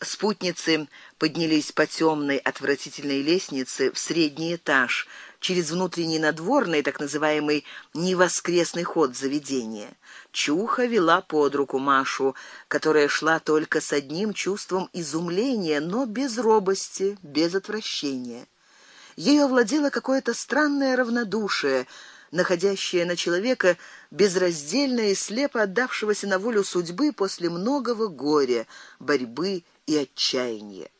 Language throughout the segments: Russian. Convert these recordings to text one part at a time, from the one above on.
Спутницы поднялись по темной отвратительной лестнице в средний этаж через внутренний надворный, так называемый невоскресный ход заведения. Чуха вела под руку Машу, которая шла только с одним чувством изумления, но без робости, без отвращения. Ею овладело какое-то странное равнодушие, находящее на человека безраздельно и слепо отдавшегося на волю судьбы после многого горя, борьбы и отчаяния.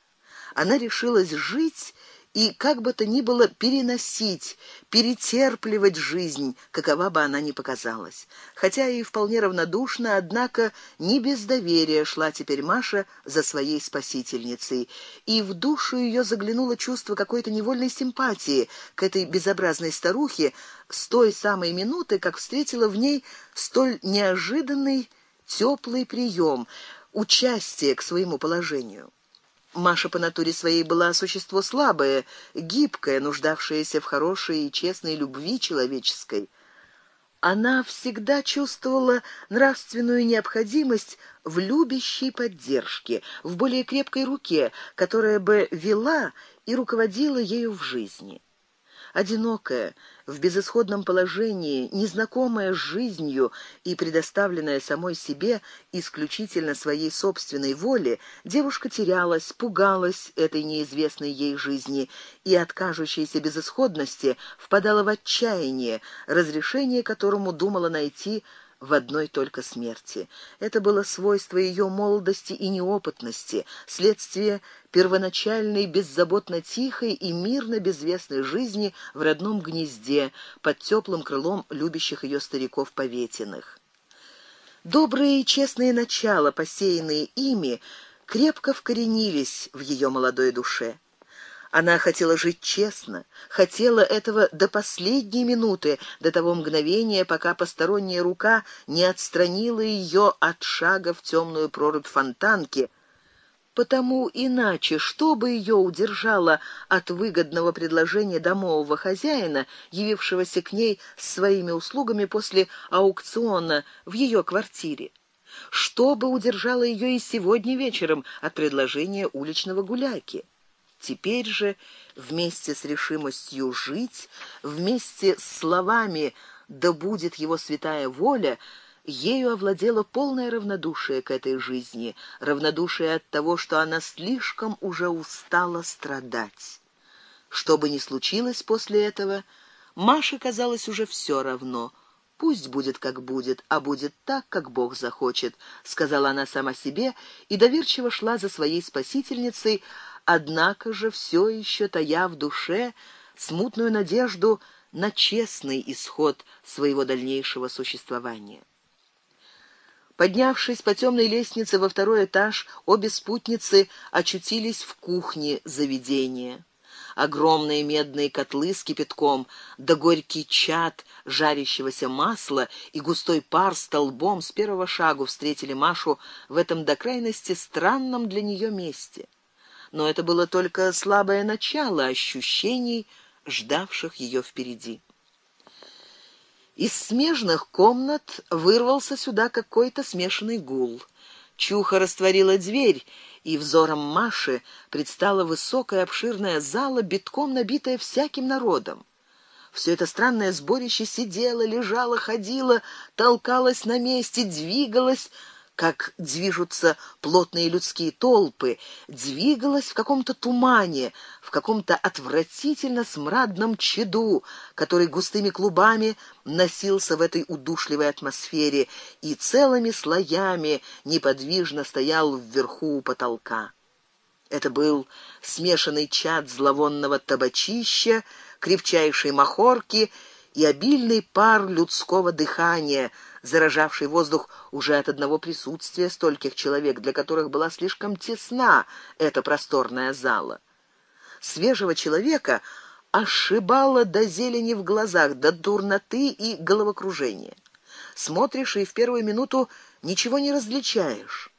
Она решилась жить и как бы то ни было переносить, перетерпливать жизнь, какова бы она ни показалась. Хотя и вполне равнодушно, однако не без доверия шла теперь Маша за своей спасительницей, и в душу ее заглянуло чувство какой-то невольной симпатии к этой безобразной старухе с той самой минуты, как встретила в ней столь неожиданный теплый прием, участие к своему положению. Маша по натуре своей была существо слабое, гибкое, нуждавшееся в хорошей и честной любви человеческой. Она всегда чувствовала нравственную необходимость в любящей поддержке, в более крепкой руке, которая бы вела и руководила ею в жизни одинокая, в безысходном положении, незнакомая с жизнью и предоставленная самой себе исключительно своей собственной воле, девушка терялась, пугалась этой неизвестной ей жизни и от кажущейся безысходности впадала в отчаяние, разрешение которому думала найти в одной только смерти. Это было свойство ее молодости и неопытности, следствие первоначальной беззаботно тихой и мирно безвестной жизни в родном гнезде под теплым крылом любящих ее стариков поветиных. Добрые и честные начала, посеянные ими, крепко вкоренились в ее молодой душе. Она хотела жить честно, хотела этого до последней минуты, до того мгновения, пока посторонняя рука не отстранила ее от шага в темную прорубь фонтанки. Потому иначе, что бы ее удержало от выгодного предложения домового хозяина, явившегося к ней с своими услугами после аукциона в ее квартире? Что бы удержало ее и сегодня вечером от предложения уличного гуляки? Теперь же вместе с решимостью жить, вместе с словами да будет его святая воля, ею овладело полное равнодушие к этой жизни, равнодушие от того, что она слишком уже устала страдать. Что бы ни случилось после этого, Маше казалось уже все равно. Пусть будет как будет, а будет так, как Бог захочет, сказала она сама себе и доверчиво шла за своей спасительницей, однако же все еще тая в душе смутную надежду на честный исход своего дальнейшего существования. Поднявшись по темной лестнице во второй этаж, обе спутницы очутились в кухне заведения. Огромные медные котлы с кипятком, да горький чад жарящегося масла и густой пар столбом с первого шагу встретили Машу в этом до крайности странном для нее месте но это было только слабое начало ощущений, ждавших ее впереди. Из смежных комнат вырвался сюда какой-то смешанный гул. Чуха растворила дверь, и взором Маши предстала высокая обширная зала, битком набитая всяким народом. Все это странное сборище сидело, лежало, ходило, толкалось на месте, двигалось, как движутся плотные людские толпы, двигалась в каком-то тумане, в каком-то отвратительно смрадном чаду, который густыми клубами носился в этой удушливой атмосфере и целыми слоями неподвижно стоял вверху у потолка. Это был смешанный чад зловонного табачища, крепчайшей махорки и обильный пар людского дыхания, заражавший воздух уже от одного присутствия стольких человек, для которых была слишком тесна эта просторная зала. Свежего человека ошибало до зелени в глазах, до дурноты и головокружения. Смотришь и в первую минуту ничего не различаешь.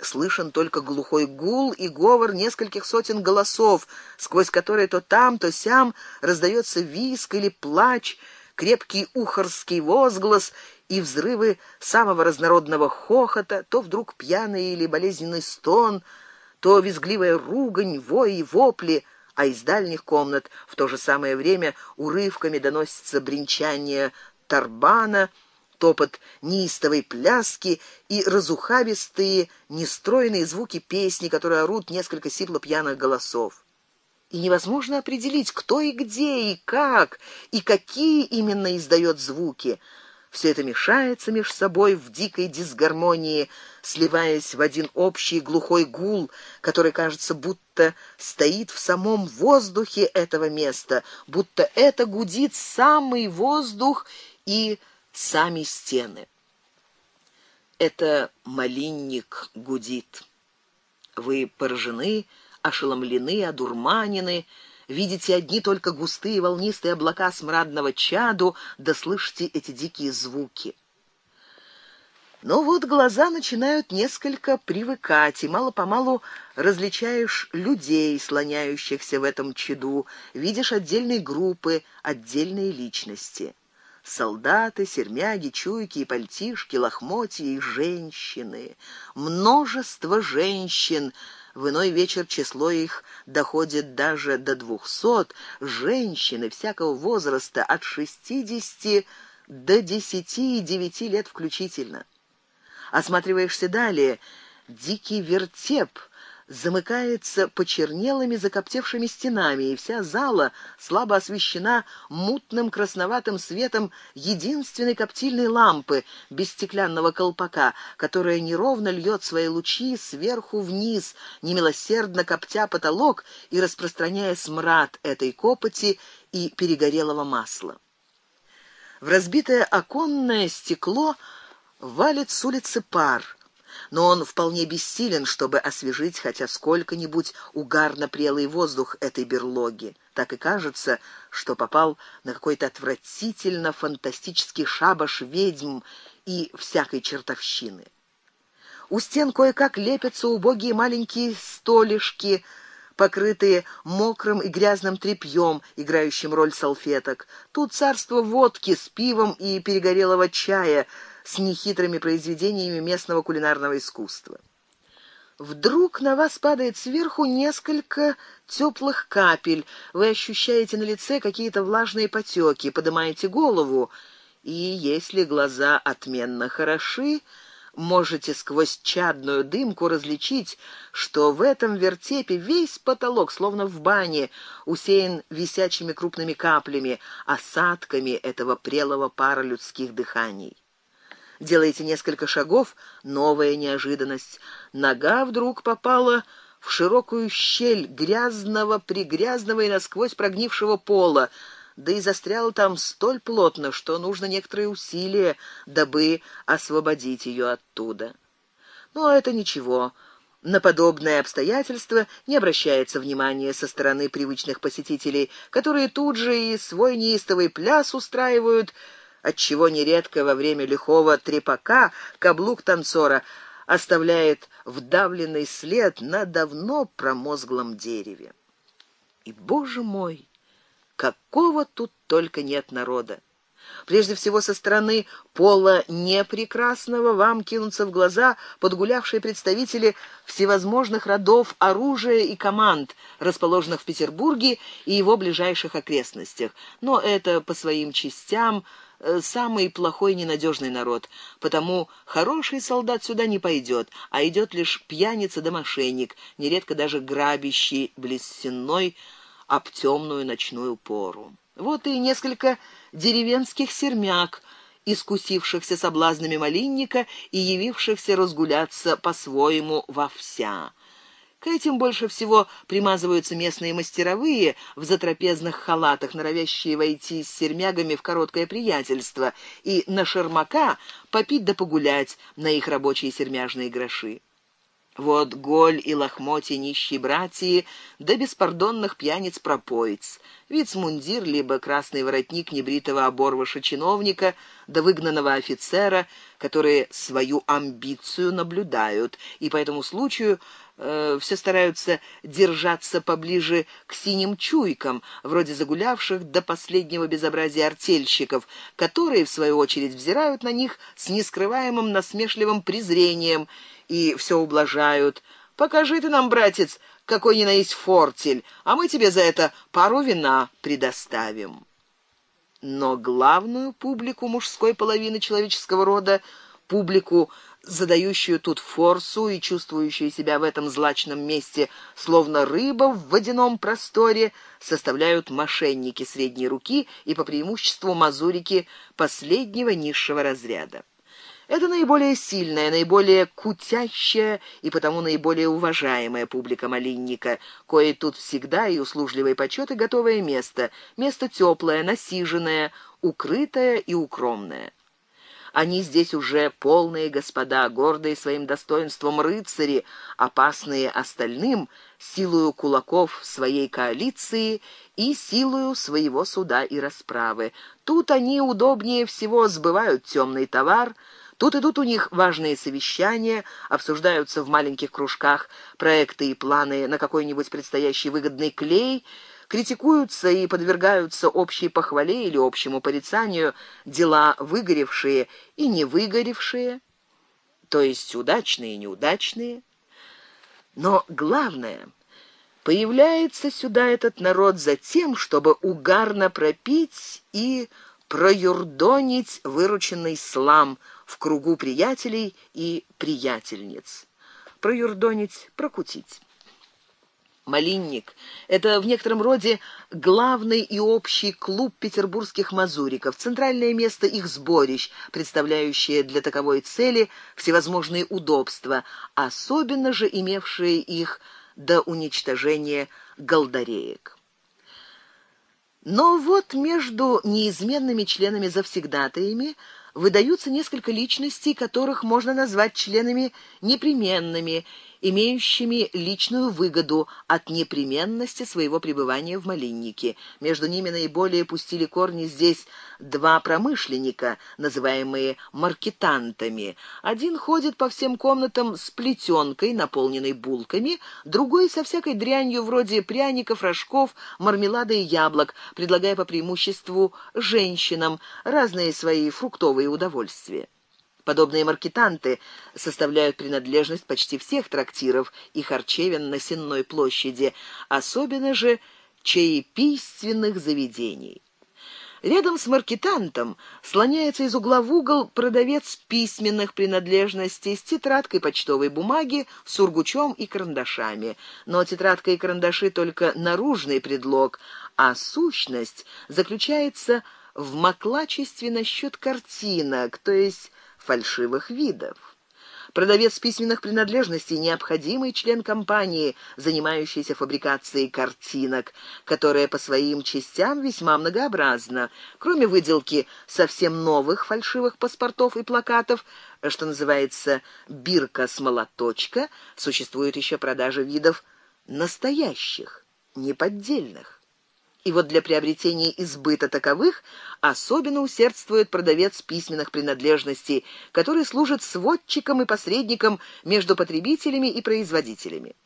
Слышен только глухой гул и говор нескольких сотен голосов, сквозь которые то там, то сям раздается визг или плач, крепкий ухорский возглас и взрывы самого разнородного хохота, то вдруг пьяный или болезненный стон, то визгливая ругань, вой и вопли, а из дальних комнат в то же самое время урывками доносится бренчание тарбана, топот неистовой пляски и разухабистые, нестройные звуки песни, которые орут несколько сипло пьяных голосов. И невозможно определить, кто и где и как и какие именно издает звуки. Все это мешается меж собой в дикой дисгармонии, сливаясь в один общий глухой гул, который кажется, будто стоит в самом воздухе этого места, будто это гудит самый воздух и сами стены. Это малинник гудит. Вы поражены, ошеломлены, одурманены, видите одни только густые волнистые облака смрадного чаду, да слышите эти дикие звуки. Но вот глаза начинают несколько привыкать, и мало-помалу различаешь людей, слоняющихся в этом чаду, видишь отдельные группы, отдельные личности солдаты, сермяги, чуйки и пальтишки, лохмотья и женщины. Множество женщин, в иной вечер число их доходит даже до двухсот, женщины всякого возраста от шестидесяти до десяти и девяти лет включительно. Осматриваешься далее, дикий вертеп — замыкается почернелыми закоптевшими стенами, и вся зала слабо освещена мутным красноватым светом единственной коптильной лампы без стеклянного колпака, которая неровно льет свои лучи сверху вниз, немилосердно коптя потолок и распространяя смрад этой копоти и перегорелого масла. В разбитое оконное стекло валит с улицы пар но он вполне бессилен, чтобы освежить хотя сколько-нибудь угарно прелый воздух этой берлоги. Так и кажется, что попал на какой-то отвратительно фантастический шабаш ведьм и всякой чертовщины. У стен кое-как лепятся убогие маленькие столишки, покрытые мокрым и грязным тряпьем, играющим роль салфеток. Тут царство водки с пивом и перегорелого чая — с нехитрыми произведениями местного кулинарного искусства. Вдруг на вас падает сверху несколько теплых капель. Вы ощущаете на лице какие-то влажные потеки, поднимаете голову, и если глаза отменно хороши, можете сквозь чадную дымку различить, что в этом вертепе весь потолок, словно в бане, усеян висячими крупными каплями, осадками этого прелого пара людских дыханий. Делаете несколько шагов, новая неожиданность. Нога вдруг попала в широкую щель грязного, пригрязного и насквозь прогнившего пола, да и застряла там столь плотно, что нужно некоторые усилия, дабы освободить ее оттуда. Но это ничего. На подобное обстоятельство не обращается внимания со стороны привычных посетителей, которые тут же и свой неистовый пляс устраивают, отчего нередко во время лихого трепака каблук танцора оставляет вдавленный след на давно промозглом дереве. И, боже мой, какого тут только нет народа! Прежде всего со стороны пола непрекрасного вам кинутся в глаза подгулявшие представители всевозможных родов оружия и команд, расположенных в Петербурге и его ближайших окрестностях. Но это по своим частям Э, самый плохой ненадежный народ, потому хороший солдат сюда не пойдет, а идет лишь пьяница да мошенник, нередко даже грабящий близ сенной об темную ночную пору. Вот и несколько деревенских сермяк, искусившихся соблазнами малинника и явившихся разгуляться по-своему во вся. К этим больше всего примазываются местные мастеровые в затрапезных халатах, норовящие войти с сермягами в короткое приятельство, и на шермака попить да погулять на их рабочие сермяжные гроши. Вот голь и лохмотья нищие братья, да беспардонных пьяниц-пропоиц, вицмундир, либо красный воротник небритого оборвыша чиновника, да выгнанного офицера, которые свою амбицию наблюдают, и по этому случаю э, все стараются держаться поближе к синим чуйкам, вроде загулявших до последнего безобразия артельщиков, которые, в свою очередь, взирают на них с нескрываемым насмешливым презрением и все ублажают, Покажи ты нам, братец, какой ни на есть фортель, а мы тебе за это пару вина предоставим. Но главную публику мужской половины человеческого рода, публику, задающую тут форсу и чувствующую себя в этом злачном месте, словно рыба в водяном просторе, составляют мошенники средней руки и по преимуществу мазурики последнего низшего разряда. Это наиболее сильная, наиболее кутящая и потому наиболее уважаемая публика малинника, кое тут всегда и услужливый почет и готовое место, место теплое, насиженное, укрытое и укромное. Они здесь уже полные господа, гордые своим достоинством рыцари, опасные остальным, силою кулаков своей коалиции и силою своего суда и расправы. Тут они удобнее всего сбывают темный товар, Тут идут у них важные совещания, обсуждаются в маленьких кружках проекты и планы на какой-нибудь предстоящий выгодный клей, критикуются и подвергаются общей похвале или общему порицанию дела выгоревшие и не выгоревшие, то есть удачные и неудачные. Но главное, появляется сюда этот народ за тем, чтобы угарно пропить и проюрдонить вырученный слам – в кругу приятелей и приятельниц. Проюрдонить, прокутить. Малинник — это в некотором роде главный и общий клуб петербургских мазуриков, центральное место их сборищ, представляющее для таковой цели всевозможные удобства, особенно же имевшие их до уничтожения голдареек. Но вот между неизменными членами завсегдатаями выдаются несколько личностей, которых можно назвать членами непременными имеющими личную выгоду от непременности своего пребывания в Малиннике. Между ними наиболее пустили корни здесь два промышленника, называемые маркетантами. Один ходит по всем комнатам с плетенкой, наполненной булками, другой со всякой дрянью вроде пряников, рожков, мармелада и яблок, предлагая по преимуществу женщинам разные свои фруктовые удовольствия. Подобные маркетанты составляют принадлежность почти всех трактиров и харчевен на Сенной площади, особенно же чаепийственных заведений. Рядом с маркетантом слоняется из угла в угол продавец письменных принадлежностей с тетрадкой почтовой бумаги, сургучом и карандашами. Но тетрадка и карандаши только наружный предлог, а сущность заключается в маклачестве насчет картинок, то есть фальшивых видов. Продавец письменных принадлежностей необходимый член компании, занимающейся фабрикацией картинок, которая по своим частям весьма многообразна. Кроме выделки совсем новых фальшивых паспортов и плакатов, что называется бирка с молоточка, существует еще продажа видов настоящих, неподдельных. И вот для приобретения избыта таковых особенно усердствует продавец письменных принадлежностей, который служит сводчиком и посредником между потребителями и производителями.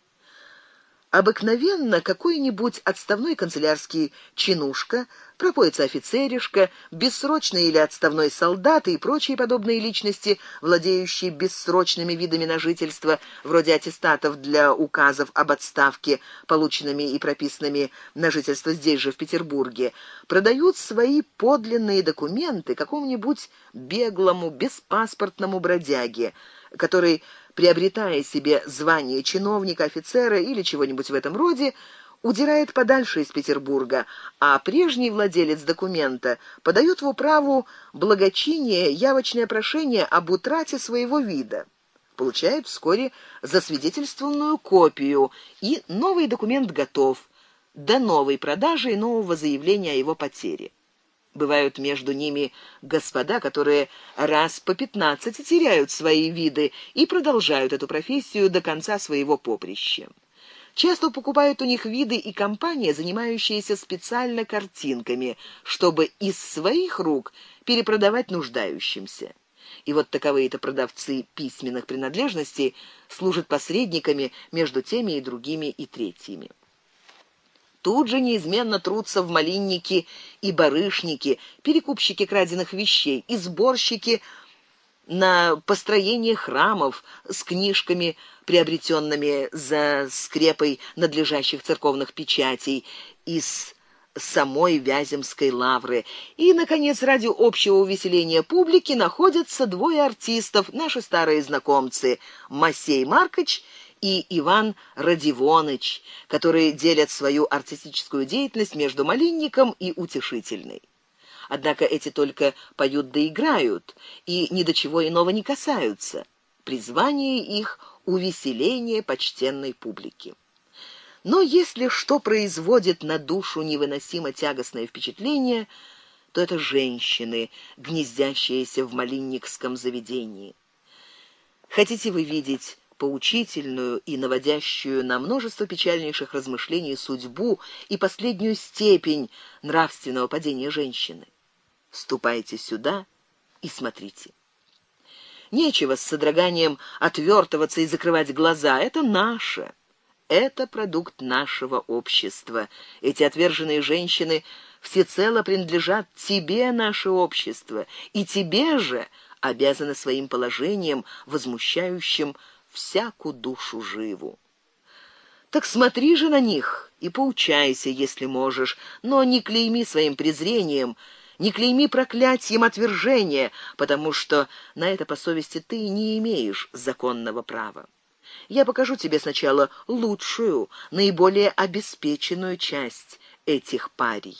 Обыкновенно какой-нибудь отставной канцелярский чинушка, пропоица офицеришка, бессрочный или отставной солдат и прочие подобные личности, владеющие бессрочными видами на жительство, вроде аттестатов для указов об отставке, полученными и прописанными на жительство здесь же в Петербурге, продают свои подлинные документы какому-нибудь беглому беспаспортному бродяге, который приобретая себе звание чиновника, офицера или чего-нибудь в этом роде, удирает подальше из Петербурга, а прежний владелец документа подает в управу благочиние явочное прошение об утрате своего вида. Получает вскоре засвидетельствованную копию, и новый документ готов до новой продажи и нового заявления о его потере. Бывают между ними господа, которые раз по пятнадцать теряют свои виды и продолжают эту профессию до конца своего поприща. Часто покупают у них виды и компании, занимающиеся специально картинками, чтобы из своих рук перепродавать нуждающимся. И вот таковые-то продавцы письменных принадлежностей служат посредниками между теми и другими и третьими. Тут же неизменно трутся в малинники и барышники, перекупщики краденных вещей и сборщики на построение храмов с книжками приобретенными за скрепой надлежащих церковных печатей, из самой Вяземской лавры. И, наконец, ради общего увеселения публики находятся двое артистов, наши старые знакомцы, Масей Маркович и Иван Радивоныч, которые делят свою артистическую деятельность между малинником и утешительной. Однако эти только поют да играют, и ни до чего иного не касаются. Призвание их — увеселение почтенной публики. Но если что производит на душу невыносимо тягостное впечатление, то это женщины, гнездящиеся в малинникском заведении. Хотите вы видеть поучительную и наводящую на множество печальнейших размышлений судьбу и последнюю степень нравственного падения женщины? Ступайте сюда и смотрите. Нечего с содроганием отвертываться и закрывать глаза. Это наше. Это продукт нашего общества. Эти отверженные женщины всецело принадлежат тебе, наше общество, и тебе же обязаны своим положением, возмущающим всякую душу живу. Так смотри же на них и поучайся, если можешь, но не клейми своим презрением, не клейми проклятием отвержения, потому что на это по совести ты не имеешь законного права. Я покажу тебе сначала лучшую, наиболее обеспеченную часть этих парий.